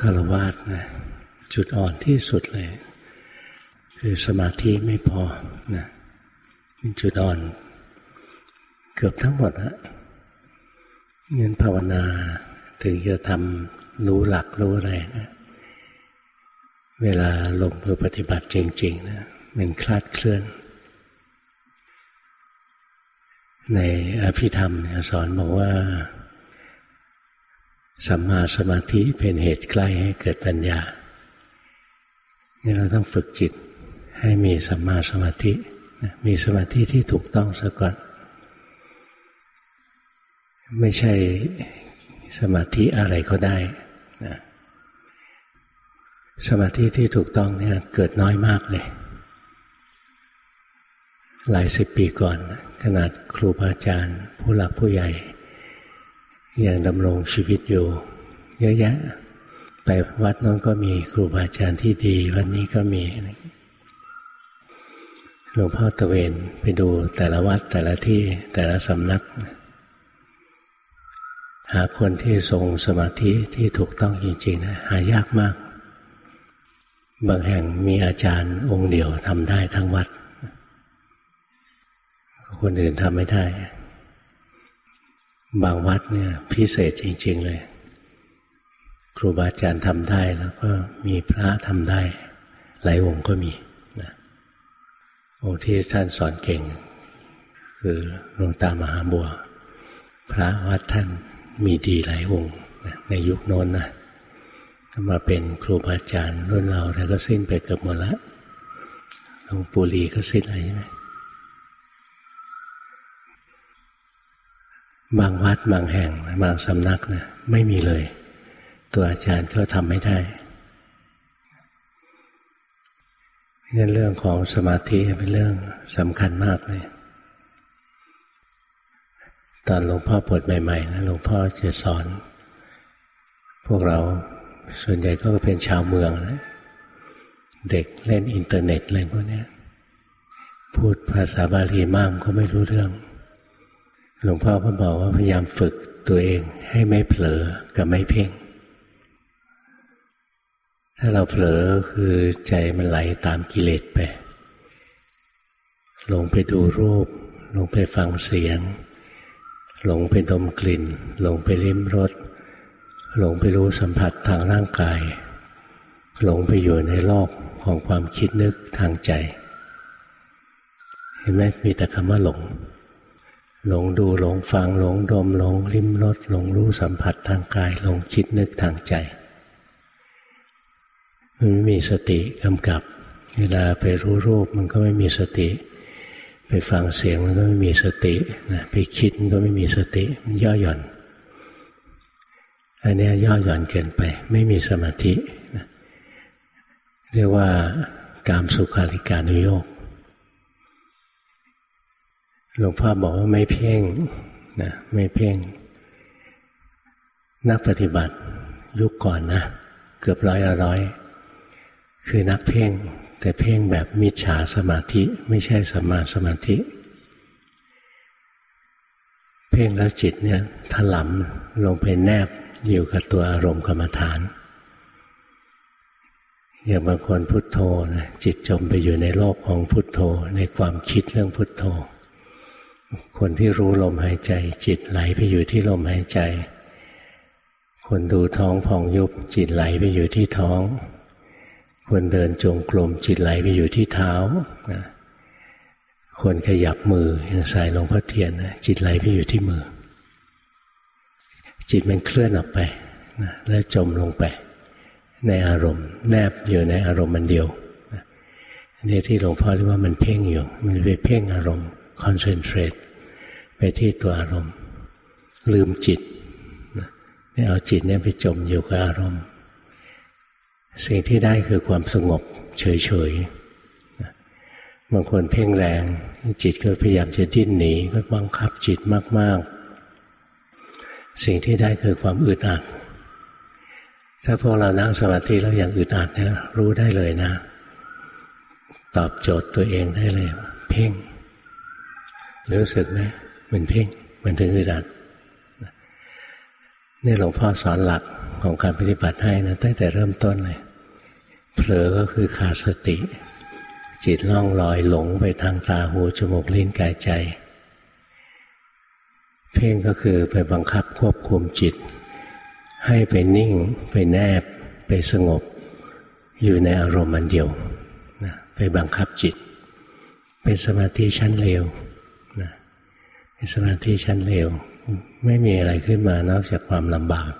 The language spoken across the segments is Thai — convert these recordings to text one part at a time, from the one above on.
คารวาสนะจุดอ่อนที่สุดเลย คือสมาธิไม่พอนะเป็นจุดอ่อน เกือบทั้งหมดฮะเงินภาวนาถึงจะทำรู้หลักรู้อะไรนะเวลาลงมือปฏิบัติจริง ๆ นะมันคลาดเคลื่อน ในอภิธรรมสอนบอกว่า สัมมาสมาธิเป็นเหตุใกล้ให้เกิดปัญญานี่เราต้องฝึกจิตให้มีสัมมาสมาธิ มีสมาธิที่ถูกต้องซะก่อน ไม่ใช่สมาธิอะไรก็ได้นะสมาธิที่ถูกต้องเนี่ยเกิดน้อยมากเลย หลายสิบปีก่อน ขนาดครูบาอาจารย์ ผู้หลักผู้ใหญ่ ยังดำรงชีวิตอยู่ เยอะแยะ ไปวัดนั้นก็มีครูบาอาจารย์ที่ดีวันนี้ก็มีหลวงพ่อตะเวนไปดูแต่ละวัดแต่ละที่แต่ละสำนัก หาคนที่ทรงสมาธิที่ถูกต้องจริงๆนะหายากมาก บางแห่งมีอาจารย์องค์เดียวทำได้ทั้งวัด คนอื่นทำไม่ได้ บางวัดเนี่ยพิเศษจริง ๆ เลย ครูบาอาจารย์ทำได้แล้วก็มีพระทำได้ หลายองค์ก็มีนะองค์ที่ท่านสอนเก่ง คือหลวงตามหาบัว พระวัดท่านมีดีหลายองค์ในยุคโน้นนะมาเป็นครูบาอาจารย์รุ่นเราแล้วก็สิ้นไปเกือบหมดล้วหลวงปู่ลีก็สิ้นอะไรใช่ไหม บางวัดบางแห่งบางสำนักนะไม่มีเลย ตัวอาจารย์ก็ทำไม่ได้เรื่องเรื่องของสมาธิเป็นเรื่องสำคัญมากเลย ตอนหลวงพ่อปวดใหม่ๆนะหลวงพ่อจะสอน พวกเราส่วนใหญ่ก็เป็นชาวเมืองนะเด็กเล่นอินเทอร์เน็ตอะไรพวกนี้พูดภาษาบาลีมากก็ไม่รู้เรื่อง หลวงพ่อก็บอกว่าพยายามฝึกตัวเองให้ไม่เผลอกับไม่เพ่ง ถ้าเราเผลอคือใจมันไหลตามกิเลสไป ลงไปดูรูป ลงไปฟังเสียง หลงไปดมกลิ่น หลงไปลิ้มรสหลงไปรู้สัมผัสทางร่างกาย หลงไปอยู่ในโลกของความคิดนึกทางใจ เห็นไหมมีแต่คำว่าหลง หลงดูหลงฟังหลงดมหลงริมรสหลงรู้สัมผัสทางกายหลงคิดนึกทางใจมันไม่มีสติกำกับ เวลาไปรู้รูปมันก็ไม่มีสติ ไปฟังเสียงมันก็ไม่มีสตินะไปคิดมันก็ไม่มีสติมันย่อหย่อนอันนี้ย่อหย่อนเกินไป ไม่มีสมาธินะเรียกว่ากามสุขาริการุโยก หลวงพ่อบอกว่าไม่เพ่งนะไม่เพ่ง นักปฏิบัติยุคก่อนนะ เกือบร้อยละร้อย คือนักเพ่ง แต่เพ่งแบบมิจฉาสมาธิไม่ใช่สมาสมาธิ เพ่งแล้วจิตเนี่ยถลำลงไปแนบอยู่กับตัวอารมณ์กรรมฐานอย่างบางคนพุโทโธนะจิตจมไปอยู่ในโลกของพุโทโธ ในความคิดเรื่องพุโทโธ คนที่รู้ลมหายใจ จิตไหลไปอยู่ที่ลมหายใจ คนดูท้องพองยุบ จิตไหลไปอยู่ที่ท้อง คนเดินจงกรมจิตไหลไปอยู่ที่เท้าคนขยับมือย่างสายหลวงพ่อเทียนจิตไหลไปอยู่ที่มือ จิตมันเคลื่อนออกไปแล้วจมลงไป ในอารมณ์ แนบอยู่ในอารมณ์มันเดียวนี่ที่หลวงพ่อเรียกว่ามันเพ่งอยู่ มันไปเพ่งอารมณ์คอนเซนเทรต ไปที่ตัวอารมณ์ ลืมจิตไม่เอาจิตเนี่ยไปจมอยู่กับอารมณ์ สิ่งที่ได้คือความสงบ เฉยๆบางคนเพ่งแรง จิตก็พยายามจะดิ้นหนีก็บังคับจิตมาก ๆ สิ่งที่ได้คือความอึดอัดถ้าพวกเรานั่งสมาธิแล้วอย่างอึดอัดเนี่ยรู้ได้เลยนะ ตอบโจทย์ตัวเองได้เลย เพ่งรู้สึกไหม มันเพ่งมันถึงอึดอัดนี่หลวงพ่อสอนหลักของการปฏิบัติให้นะตั้งแต่เริ่มต้นเลยเผลอก็คือขาดสติ จิตล่องลอยหลงไปทางตาหูจมูกลิ้นกายใจ เพ่งก็คือไปบังคับควบคุมจิต ให้ไปนิ่ง ไปแนบ ไปสงบ อยู่ในอารมณ์อันเดียวนะไปบังคับจิต เป็นสมาธิชั้นเลว สมาธิชั้นเลวไม่มีอะไรขึ้นมานอกจากความลำบาก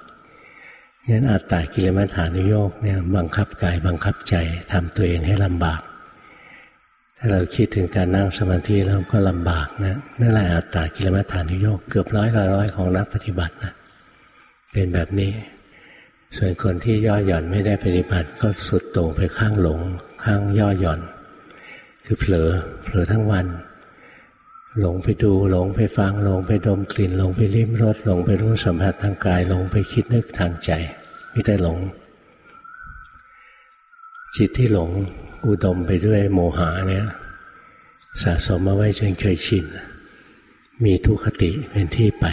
งั้นอัตตากิลมัฐานุโยกเนี่ยบังคับกายบังคับใจทำตัวเองให้ลำบาก ถ้าเราคิดถึงการนั่งสมาธิแล้วก็ลำบากนะนั่นแหละอัตตากิลมัฐานุโยกเกือบร้อยละร้อยของนักปฏิบัตินะเป็นแบบนี้ ส่วนคนที่ย่อหย่อนไม่ได้ปฏิบัติก็สุดโต่งไปข้างหลง ข้างย่อหย่อน คือเผลอเผลอทั้งวัน หลงไปดูหลงไปฟังหลงไปดมกลิ่นหลงไปลิ้มรสหลงไปรู้สัมผัสทางกายหลงไปคิดนึกทางใจไม่ได้หลง จิตที่หลงอุดมไปด้วยโมหะเนี่ยสะสมมาไว้จนเคยชิน มีทุกขติเป็นที่ไป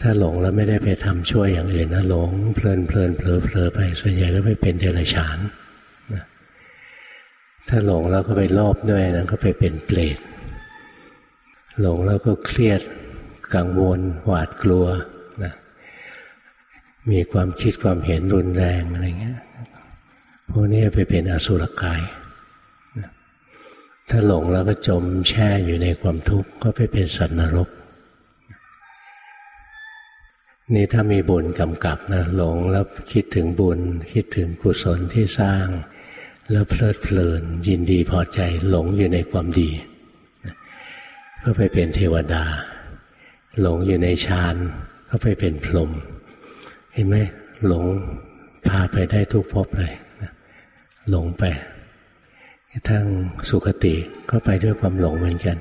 ถ้าหลงแล้วไม่ได้ไปทำช่วยอย่างอื่นนะหลงเพลินเพลินเผลอเผลอไป ส่วนใหญ่ก็ไปเป็นเดรัจฉานถ้าหลงแล้วก็ไปโลภด้วยนั้นก็ไปเป็นเปรต หลงแล้วก็เครียดกังวล หวาดกลัวนะมีความคิดความเห็นรุนแรงอะไรเงี้ยพวกนี้ไปเป็นอสุรกายนะถ้าหลงแล้วก็จมแช่อยู่ในความทุกข์ก็ไปเป็นสัตว์นรก นี่ถ้ามีบุญกำกับนะหลงแล้วคิดถึงบุญ คิดถึงกุศลที่สร้าง แล้วเพลิดเพลินยินดีพอใจหลงอยู่ในความดี ก็ไปเป็นเทวดา หลงอยู่ในฌานก็ไปเป็นพรหมเห็นไหมหลงพาไปได้ทุกภพเลยหลงไปทั้งสุขติก็ไปด้วยความหลงเหมือนกัน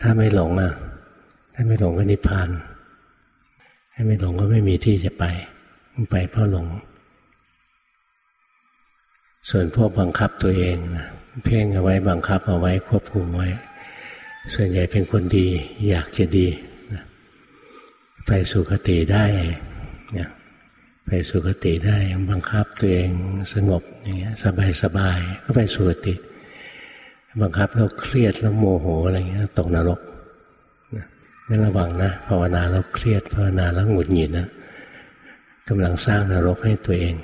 ถ้าไม่หลงอะ ถ้าไม่หลงก็นิพพาน ถ้าไม่หลงก็ไม่มีที่จะไปไปเพราะหลง ส่วนพวกบังคับตัวเองนะเพ่งเอาไว้บังคับเอาไว้ควบคุมไว้ ส่วนใหญ่เป็นคนดี อยากจะดีไปสุคติได้ไปสุคติได้บังคับตัวเองสงบอย่างเงี้ยสบายสบายก็ไปสุคติ บังคับแล้วเครียดแล้วโมโหอะไรเงี้ยตกนรกนั่นระวังนะภาวนาแล้วเครียดภาวนาแล้วหงุดหงิดนะกำลังสร้างนรกให้ตัวเอง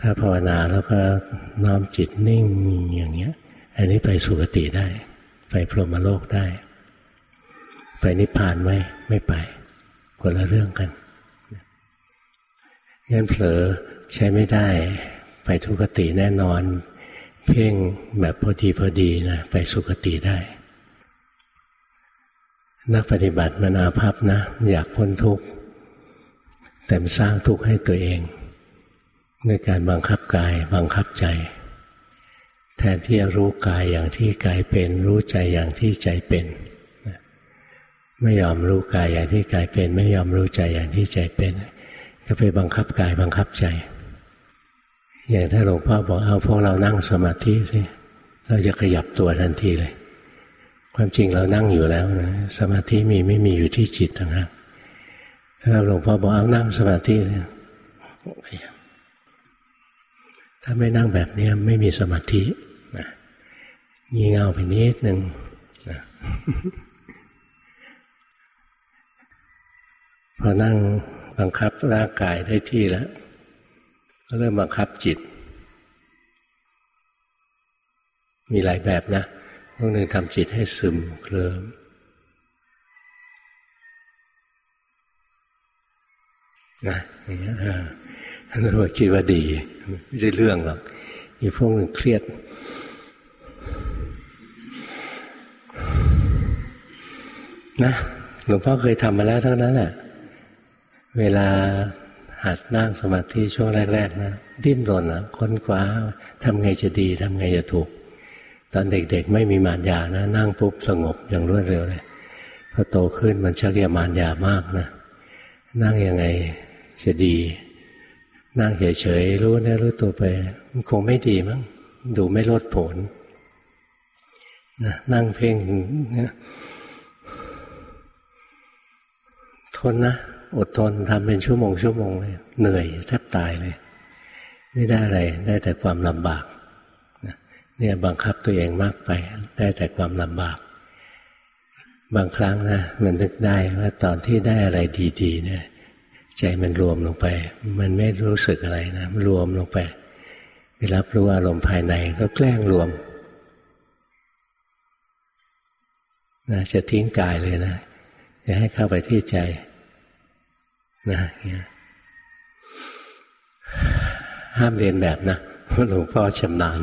ถ้าภาวนาแล้วก็น้อมจิตนิ่งอย่างเงี้ย อันนี้ไปสุคติได้ ไปพรหมโลกได้ ไปนิพพานไหมไม่ไปคนละเรื่องกันงั้นเผลอใช้ไม่ได้ ไปทุกติแน่นอน เพ่งแบบพอดีพอดีนะไปสุคติได้ นักปฏิบัติมันอาภัพนะ อยากพ้นทุกข์แต่สร้างทุกข์ให้ตัวเองด้วยการบังคับกายบังคับใจ แทนที่จะรู้กายอย่างที่กายเป็น รู้ใจอย่างที่ใจเป็นไม่ยอมรู้กายอย่างที่กายเป็น ไม่ยอมรู้ใจอย่างที่ใจเป็น ก็ไปบังคับกายบังคับใจ อย่างถ้าหลวงพ่อบอกเอาพวกเรานั่งสมาธิสิเราจะขยับตัวทันทีเลย ความจริงเรานั่งอยู่แล้วนะสมาธิมีไม่มีอยู่ที่จิตต่างหากถ้าหลวงพ่อบอกเอานั่งสมาธิเลยถ้าไม่นั่งแบบนี้ไม่มีสมาธิ งี่เง่าไปนิดหนึ่งพอนั่งบังคับร่างกายได้ที่แล้ว ก็เริ่มบังคับจิต มีหลายแบบนะพวกหนึ่งทำจิตให้ซึมเคลิมนะอย่างเงี้ยนั่นว่าคิดว่าดี ไม่ได้เรื่องหรอกอีกพวกหนึ่งเครียด นะหลวงพ่อเคยทำมาแล้วทั้งนั้นแหละเวลาหัดนั่งสมาธิช่วงแรก ๆ นะ ดิ้นรนนะค้นคว้าทำไงจะดีทำไงจะถูก ตอนเด็กๆ ไม่มีมารยานะ นั่งปุ๊บสงบอย่างรวดเร็วเลยพอโตขึ้นมันชักจะมารยามากนะ นั่งยังไงจะดี นั่งเฉยๆรู้เนะรู้ตัวไป มันคงไม่ดีมั้งดูไม่ลดผลนะนั่งเพ่งนะ ทนนะ อดทนทำเป็นชั่วโมงชั่วโมงเลยเหนื่อยแทบตายเลย ไม่ได้อะไร ได้แต่ความลำบากเนี่ยบังคับตัวเองมากไป ได้แต่ความลำบาก บางครั้งนะมันนึกได้ว่าตอนที่ได้อะไรดีๆเนี่ยใจมันรวมลงไป มันไม่รู้สึกอะไรนะรวมลงไปไปรับรู้อารมณ์ภายในก็แกล้งรวมนะจะทิ้งกายเลยนะ จะให้เข้าไปที่ใจนะห้ามเรียนแบบนะหลวงพ่อชำนาญ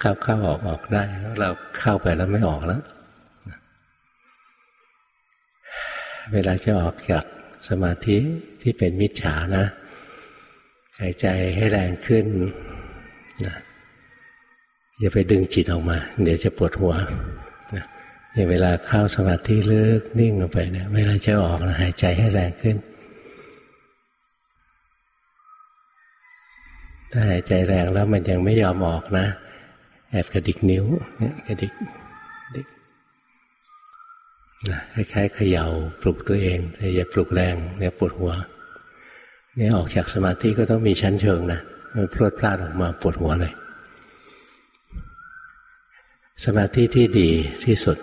เข้าเข้าออกออกได้ เราเข้าไปแล้วไม่ออกแล้ว เวลาจะออกจากสมาธิที่เป็นมิจฉานะหายใจให้แรงขึ้นนะอย่าไปดึงจิตออกมา เดี๋ยวจะปวดหัว อย่างเวลาเข้าสมาธิลึกนิ่งลงไปเนี่ยเวลาจะออกนะหายใจให้แรงขึ้น ถ้าหายใจแรงแล้วมันยังไม่ยอมออกนะ แอบกระดิกนิ้วกระดิกนะคล้ายๆเขย่าปลุกตัวเองแต่อย่าปลุกแรงเนี่ยปวดหัวเนี่ยออกจากสมาธิก็ต้องมีชั้นเชิงนะมันพลวดพลาดออกมาปวดหัวเลย สมาธิที่ดีที่สุด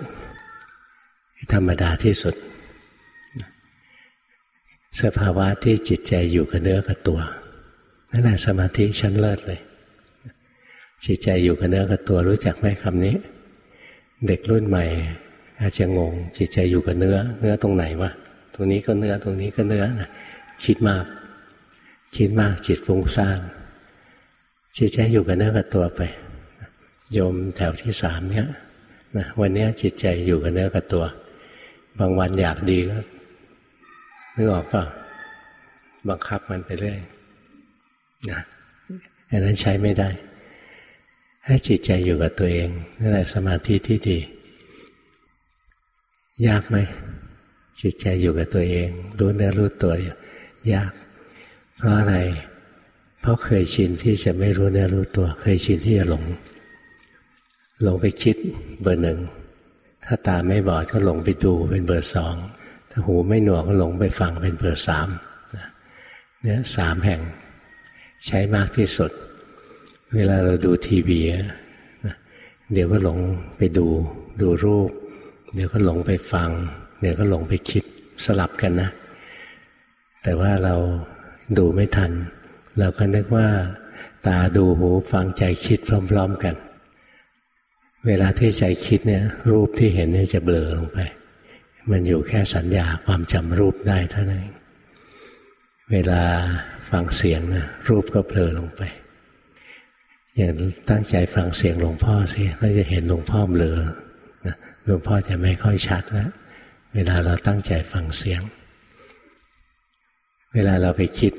ธรรมดาที่สุด สภาวะที่จิตใจอยู่กับเนื้อกับตัวนั่นแหละสมาธิชั้นเลิศเลย จิตใจอยู่กับเนื้อกับตัวรู้จักไหมคำนี้ เด็กรุ่นใหม่ อาจจะงง จิตใจอยู่กับเนื้อ เนื้อตรงไหนวะตรงนี้ก็เนื้อตรงนี้ก็เนื้อนะคิดมาก คิดมากจิตฟุ้งซ่านจิตใจอยู่กับเนื้อกับตัวไป โยมแถวที่สามเนี้ยนะวันนี้จิตใจอยู่กับเนื้อกับตัว บางวันอยากดีก็นึกออกป่ะบังคับมันไปเรื่อยนะอันนั้นใช้ไม่ได้ ให้จิตใจอยู่กับตัวเองนั่นแหละสมาธิที่ดี ยากไหมจิตใจอยู่กับตัวเอง รู้เนื้อรู้ตัวยาก เพราะอะไร เพราะเคยชินที่จะไม่รู้เนื้อรู้ตัว เคยชินที่จะหลง หลงไปคิดเบอร์หนึ่ง ถ้าตาไม่บอดก็หลงไปดูเป็นเบอร์สอง ถ้าหูไม่หนวกก็หลงไปฟังเป็นเบอร์สามเนี่ยสามแห่งใช้มากที่สุด เวลาเราดูทีวีเดี๋ยวก็หลงไปดู ดูรูป เดี๋ยวก็หลงไปฟัง เดี๋ยวก็หลงไปคิดสลับกันนะ แต่ว่าเราดูไม่ทัน เราก็นึกว่า ตาดูหูฟังใจคิดพร้อม ๆ กัน เวลาที่ใจคิดเนี่ย รูปที่เห็นเนี่ยจะเบลอลงไป มันอยู่แค่สัญญาความจำรูปได้เท่านั้นเวลาฟังเสียงนะรูปก็เบลอลงไป อย่างตั้งใจฟังเสียงหลวงพ่อสิเราจะเห็นหลวงพ่อเบลอหลวงพ่อจะไม่ค่อยชัดแล้วเวลาเราตั้งใจฟังเสียง เวลาเราไปคิด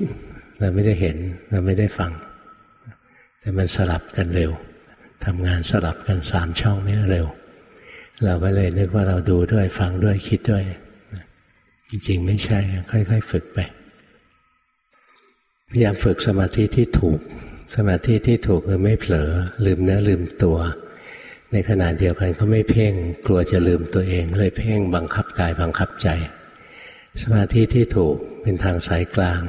เราไม่ได้เห็นเราไม่ได้ฟัง แต่มันสลับกันเร็ว ทำงานสลับกันสามช่องนี้เร็ว เราก็เลยนึกว่าเราดูด้วยฟังด้วยคิดด้วย จริงๆไม่ใช่ ค่อยๆ ฝึกไปพยายามฝึกสมาธิที่ถูก สมาธิที่ถูกคือไม่เผลอ ลืมเนื้อลืมตัว ในขณะเดียวกันก็ไม่เพ่ง กลัวจะลืมตัวเอง เลยเพ่งบังคับกายบังคับใจ สมาธิที่ถูกเป็นทางสายกลาง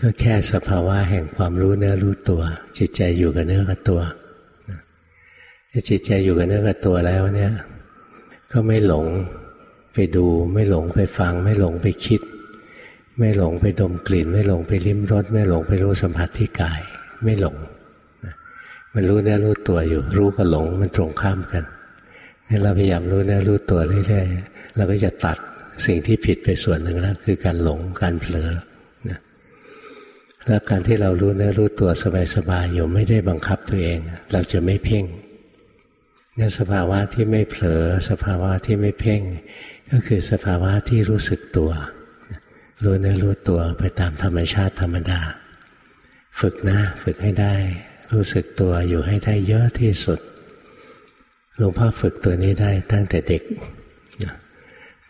ก็แค่สภาวะแห่งความรู้เนื้อรู้ตัว จิตใจอยู่กับเนื้อกับตัว จิตใจอยู่กับเนื้อกับตัวแล้วเนี่ย ก็ไม่หลงไปดู ไม่หลงไปฟัง ไม่หลงไปคิด ไม่หลงไปดมกลิ่น ไม่หลงไปลิ้มรสไม่หลงไปรู้สัมผัสที่กาย ไม่หลงมันรู้เนื้อรู้ตัวอยู่ รู้กับหลงมันตรงข้ามกันงั้นเราพยายามรู้เนื้อรู้ตัวเรื่อยๆเราก็จะตัดสิ่งที่ผิดไปส่วนหนึ่งแล้วคือการหลงการเผลอนะแล้วการที่เรารู้เนื้อรู้ตัวสบายๆอยู่ไม่ได้บังคับตัวเอง เราจะไม่เพ่ง งั้นสภาวะที่ไม่เผลอ สภาวะที่ไม่เพ่ง ก็คือสภาวะที่รู้สึกตัวรู้เนื้อรู้ตัวไปตามธรรมชาติธรรมดา ฝึกนะฝึกให้ได้ รู้สึกตัวอยู่ให้ได้เยอะที่สุดหลวงพ่อฝึกตัวนี้ได้ตั้งแต่เด็ก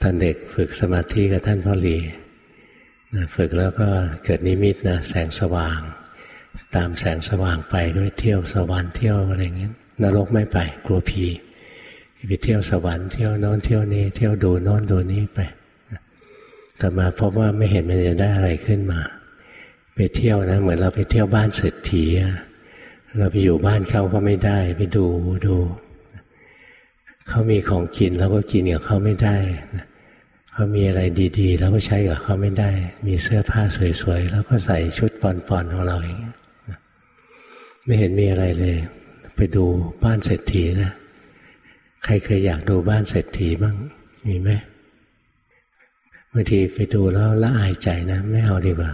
ตอนเด็กฝึกสมาธิกับท่านพ่อหลีฝึกแล้วก็เกิดนิมิตนะแสงสว่าง ตามแสงสว่างไปก็ไปเที่ยวสวรรค์เที่ยวอะไรเงี้ย นรกไม่ไป กลัวผีไปเที่ยวสวรรค์เที่ยวโน้นเที่ยวนี้ เที่ยวดูโน้นดูนี้ไปแต่มาพบว่าไม่เห็นมันจะได้อะไรขึ้นมา ไปเที่ยวนะ เหมือนเราไปเที่ยวบ้านเศรษฐีเราไปอยู่บ้านเขาก็ไม่ได้ ไปดูดูเขามีของกินเราก็กินกับเขาไม่ได้เขามีอะไรดีๆเราก็ใช้กับเขาไม่ได้ มีเสื้อผ้าสวยๆแล้วก็ใส่ชุดปอนๆของเราอย่างเงี้ยไม่เห็นมีอะไรเลย ไปดูบ้านเศรษฐีนะ ใครเคยอยากดูบ้านเศรษฐีบ้าง มีไหมบางทีไปดูแล้วละอายใจนะ ไม่เอาดีกว่า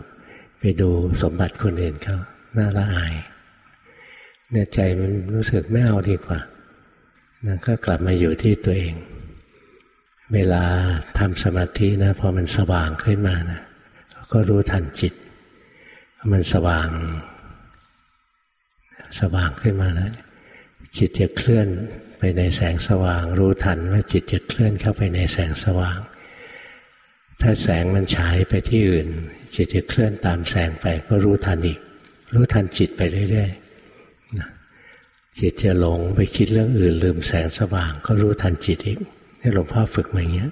ไปดูสมบัติคนอื่นเขาน่าละอายเนี่ยใจมันรู้สึกไม่เอาดีกว่านะก็กลับมาอยู่ที่ตัวเอง เวลาทำสมาธินะพอมันสว่างขึ้นมานะก็รู้ทันจิต มันสว่าง สว่างขึ้นมาแล้ว จิตจะเคลื่อนไปในแสงสว่าง รู้ทันว่าจิตจะเคลื่อนเข้าไปในแสงสว่าง ถ้าแสงมันฉายไปที่อื่น จิตจะเคลื่อนตามแสงไปก็รู้ทันอีก รู้ทันจิตไปเรื่อยๆจิตจะหลงไปคิดเรื่องอื่น ลืมแสงสว่าง ก็รู้ทันจิตอีกนี่หลวงพ่อฝึกมาอย่างเงี้ย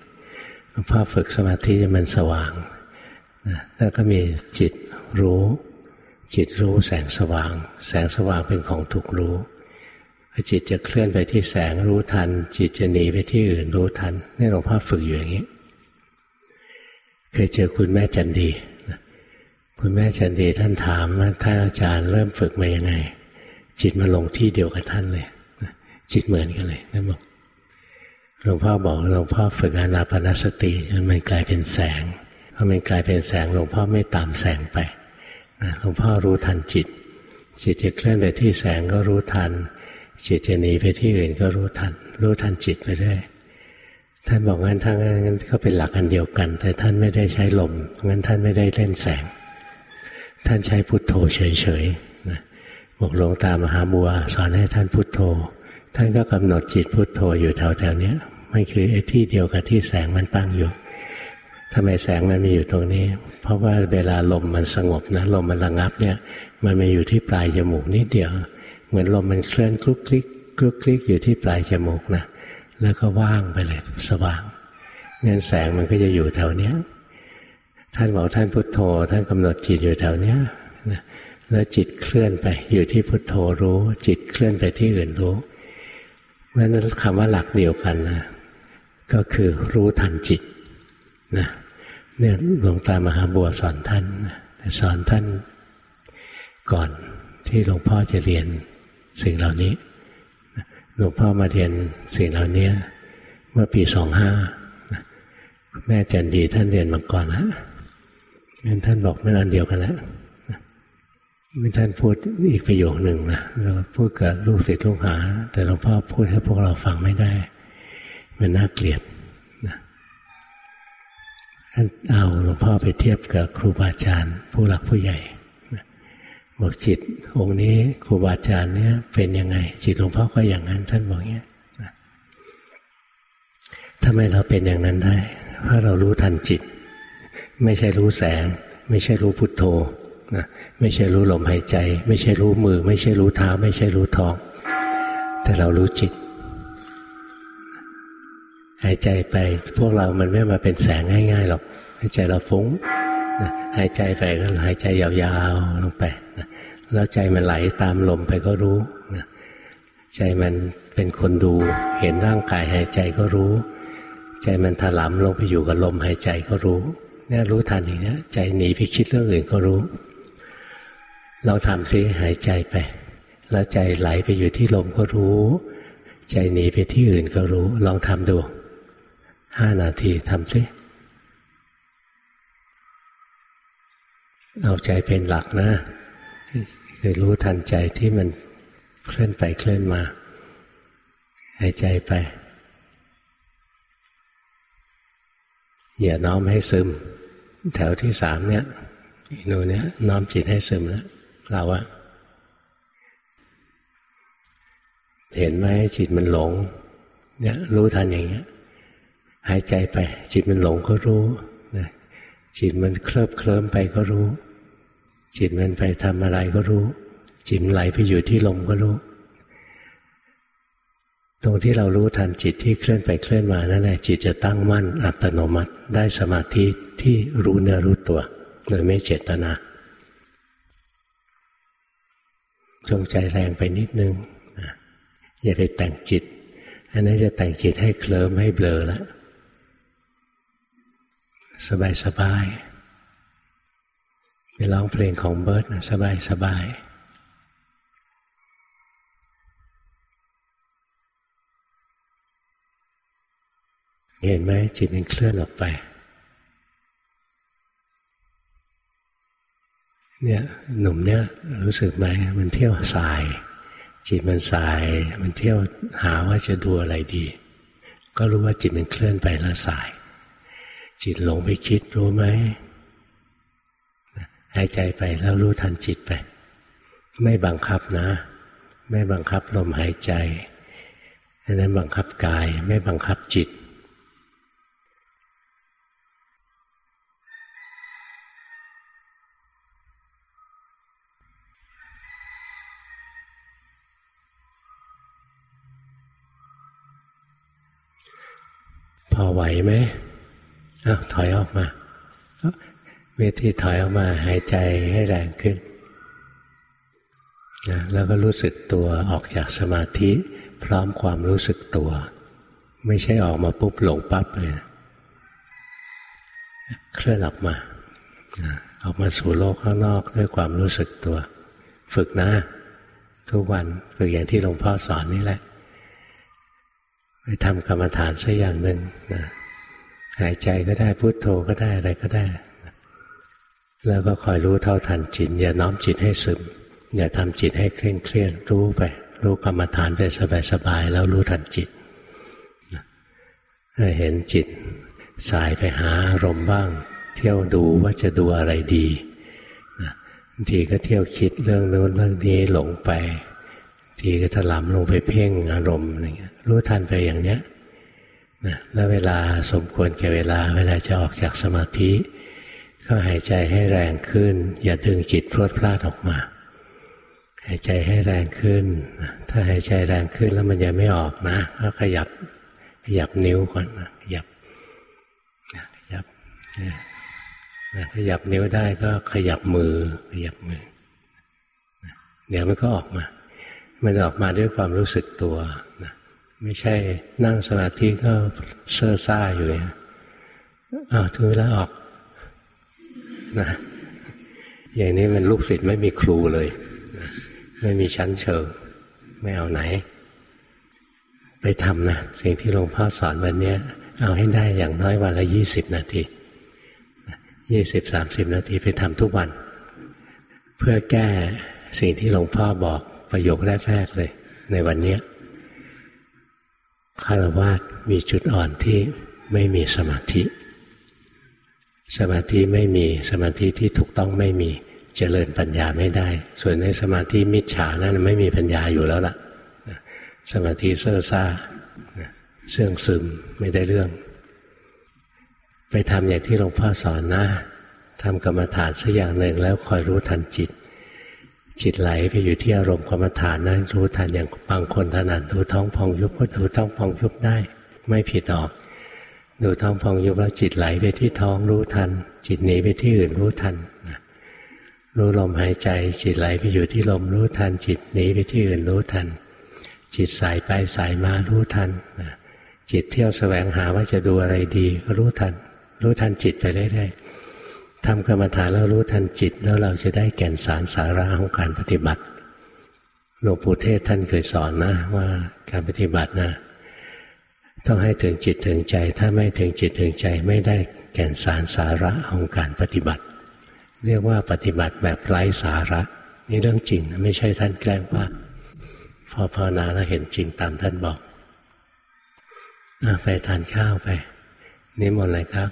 หลวงพ่อฝึกสมาธิมันสว่างนะแล้วก็มีจิตรู้ จิตรู้แสงสว่าง แสงสว่างเป็นของถูกรู้ จิตจะเคลื่อนไปที่แสงรู้ทัน จิตจะหนีไปที่อื่นรู้ทันนี่หลวงพ่อฝึกอยู่อย่างนี้ เคยเจอคุณแม่จันดีคุณแม่จันดีท่านถามว่าท่านอาจารย์เริ่มฝึกมายังไง จิตมาลงที่เดียวกับท่านเลยจิตเหมือนกันเลยท่นบอกหลวงพ่อบอกหลวงพ่อฝึกอนาปนสติจนมันกลายเป็นแสงพอมันกลายเป็นแสงหลวงพ่อไม่ตามแสงไปหลวงพ่อรู้ทันจิต จิตจะเคลื่อนไปที่แสงก็รู้ทัน จิตจะหนีไปที่อื่นก็รู้ทัน รู้ทันจิตไปได้ท่านบอกงั้นทั้งนั้นก็เป็นหลักอันเดียวกัน แต่ท่านไม่ได้ใช้ลมงั้นท่านไม่ได้เล่นแสง ท่านใช้พุทโธเฉยๆนะบอกหลวงตามหาบัวสอนให้ท่านพุทโธ ท่านก็กำหนดจิตพุทโธอยู่แถวๆนี้มันคือไอ้ที่เดียวกับที่แสงมันตั้งอยู่ทำไมแสงมันมีอยู่ตรงนี้ เพราะว่าเวลาลมมันสงบนะลมมันระงับเนี่ย มันมาอยู่ที่ปลายจมูกนิดเดียว เหมือนลมมันเคลื่อนคลุกคลิกคลุกคลิกอยู่ที่ปลายจมูกนะแล้วก็ว่างไปเลยสว่างเงินแสงมันก็จะอยู่แถวเนี้ย ท่านบอกท่านพุทโธ ท่านกำหนดจิตอยู่แถวเนี้ยแล้วจิตเคลื่อนไป อยู่ที่พุทโธรู้ จิตเคลื่อนไปที่อื่นรู้เพราะนั้นคำว่าหลักเดียวกันนะก็คือรู้ทันจิตนะเนี่ยหลวงตามหาบัวสอนท่านสอนท่านก่อนที่หลวงพ่อจะเรียน สิ่งเหล่านี้หลวงพ่อมาเรียนสิ่งเหล่านี้เมื่อปีสองห้าแม่จันดีท่านเรียนมาก่อนนะงั้นท่านบอกไม่อันเดียวกันแล้วม่ท่านพูดอีกประโยคหนึ่งนะเราพูดกับลูกศิษย์ลูกหา แต่หลวงพ่อพูดให้พวกเราฟังไม่ได้ มันน่าเกลียดนะท่านเอาหลวงพ่อไปเทียบกับครูบาอาจารย์ ผู้หลักผู้ใหญ่ บอกจิตองค์นี้ครูบาอาจารย์เนี่ยเป็นยังไง จิตหลวงพ่อก็อย่างนั้นท่านบอกเงี้ยทำไมเราเป็นอย่างนั้นได้ เพราะเรารู้ทันจิต ไม่ใช่รู้แสง ไม่ใช่รู้พุทโธนะไม่ใช่รู้ลมหายใจ ไม่ใช่รู้มือ ไม่ใช่รู้เท้า ไม่ใช่รู้ท้อง แต่เรารู้จิต หายใจไปพวกเรามันไม่มาเป็นแสงง่าย ๆหรอกหายใจเราฟุ้งหายใจไปก็หายใจยาวๆลงไป แล้วใจมันไหลตามลมไปก็รู้ใจมันเป็นคนดู เห็นร่างกายหายใจก็รู้ ใจมันถลำลงไปอยู่กับลมหายใจก็รู้เนี่ยรู้ทันอย่างนี้ใจหนีไปคิดเรื่องอื่นก็รู้ เราทำซิหายใจไป แล้วใจไหลไปอยู่ที่ลมก็รู้ ใจหนีไปที่อื่นก็รู้ ลองทำดูห้านาทีทำซิเอาใจเป็นหลักนะ คือรู้ทันใจที่มันเคลื่อนไปเคลื่อนมาหายใจไปอย่าน้อมให้ซึม แถวที่สามเนี่ยหนูเนี่ยน้อมจิตให้ซึมแล้วเราอะเห็นไหมจิตมันหลง เนี่ย รู้ทันอย่างเงี้ย หายใจไป จิตมันหลงก็รู้นะจิตมันเคลิบเคลิ้มไปก็รู้ จิตมันไปทำอะไรก็รู้ จิตไหลไปอยู่ที่ลมก็รู้ ตรงที่เรารู้ทันจิตที่เคลื่อนไปเคลื่อนมานั่นแหละจิตจะตั้งมั่นอัตโนมัติ ได้สมาธิที่รู้เนื้อรู้ตัว โดยไม่เจตนาจงใจแรงไปนิดนึงอย่าไปแต่งจิต อันนั้นจะแต่งจิตให้เคลิ้มให้เบลอแล้วสบายสบาย ไปร้องเพลงของเบิร์ตนะสบายสบายเห็นไหมจิตมันเคลื่อนออกไป เนี่ยหนุ่มเนี่ยรู้สึกไหมมันเที่ยวสาย จิตมันสาย มันเที่ยวหาว่าจะดูอะไรดี ก็รู้ว่าจิตมันเคลื่อนไปแล้วสาย จิตหลงไปคิดรู้ไหม หายใจไปแล้วรู้ทันจิตไป ไม่บังคับนะ ไม่บังคับลมหายใจอันนั้นบังคับกายไม่บังคับจิต พอไหวไหมอ้าวถอยออกมา วทีถอยออกมาหายใจให้แรงขึ้นนะแล้วก็รู้สึกตัวออกจากสมาธิ พร้อมความรู้สึกตัว ไม่ใช่ออกมาปุ๊บหลงปั๊บเลยนะเคลื่อนออกมาออกมาสู่โลกข้างนอกด้วยความรู้สึกตัว ฝึกนะ ทุกวันฝึกอย่างที่หลวงพ่อสอนนี่แหละ ไปทำกรรมฐานสักอย่างหนึ่งนะหายใจก็ได้พุโทโธก็ได้อะไรก็ได้ แล้วก็คอยรู้เท่าทันจิต อย่าน้อมจิตให้ซึม อย่าทำจิตให้เคร่งเครียดรู้ไป รู้กรรมฐานไปสบายๆแล้วรู้ทันจิตเห็นจิตสายไปหาอารมณ์บ้าง เที่ยวดูว่าจะดูอะไรดีบางทีก็เที่ยวคิดเรื่องโน้นเรื่องนี้หลงไปทีก็ถลำลงไปเพ่งอารมณ์อะไรเงี้ยรู้ทันไปอย่างเนี้ยนะแล้วเวลาสมควรแก่เวลาเวลาจะออกจากสมาธิ ก็หายใจให้แรงขึ้น อย่าดึงจิตพรวดพลาดออกมา หายใจให้แรงขึ้น ถ้าหายใจแรงขึ้นแล้วมันยังไม่ออกนะก็ขยับขยับนิ้วก่อนนะขยับขยับขยับนิ้วได้ก็ขยับมือ ขยับมือเดี๋ยวมันก็ออกมา มันออกมาด้วยความรู้สึกตัวนะไม่ใช่นั่งสมาธิก็เซ่อซ่าอยู่อย่างอ้าวถึงเวลาออก นะอย่างนี้มันลูกศิษย์ไม่มีครูเลยนะไม่มีชั้นเชิง ไม่เอาไหน ไปทำนะสิ่งที่หลวงพ่อสอนวันนี้เอาให้ได้อย่างน้อยวันละยี่สิบนาทียี่สิบสามสิบนาทีไปทำทุกวัน เพื่อแก้สิ่งที่หลวงพ่อบอกประโยคแรกๆเลย ในวันนี้คารวะมีจุดอ่อนที่ไม่มีสมาธิ สมาธิไม่มีสมาธิที่ถูกต้องไม่มีเจริญปัญญาไม่ได้ ส่วนในสมาธิมิจฉานั้นไม่มีปัญญาอยู่แล้วล่ะ สมาธิเซ่อซ่าเสื่องซึมไม่ได้เรื่อง ไปทำอย่างที่หลวงพ่อสอนนะทำกรรมฐานสักอย่างหนึ่งแล้วคอยรู้ทันจิต จิตไหลไปอยู่ที่อารมณ์กรรมฐานนั้นรู้ทันอย่างบางคนถนัดดูท้องพองยุบก็ดูท้องพองยุบได้ ไม่ผิดออก ดูท้องพองยุบแล้วจิตไหลไปที่ท้องรู้ทัน จิตหนีไปที่อื่นรู้ทันรู้ลมหายใจ จิตไหลไปอยู่ที่ลมรู้ทัน จิตหนีไปที่อื่นรู้ทัน จิตสายไปสายมารู้ทันจิตเที่ยวแสวงหาว่าจะดูอะไรดีก็รู้ทัน รู้ทันจิตไปเรื่อยๆทำกรรมฐานแล้วรู้ทันจิตแล้วเราจะได้แก่นสารสาระของการปฏิบัติหลวงปู่เทศท่านเคยสอนนะว่าการปฏิบัตินะ ต้องให้ถึงจิตถึงใจ ถ้าไม่ถึงจิตถึงใจไม่ได้แก่นสารสาระของการปฏิบัติ เรียกว่าปฏิบัติแบบไร้สาระ นี่เรื่องจริงนะไม่ใช่ท่านแกล้งว่า พอภาวนาแล้วเห็นจริงตามท่านบอกอไปทานข้าวไปนี่หมดเลยครับ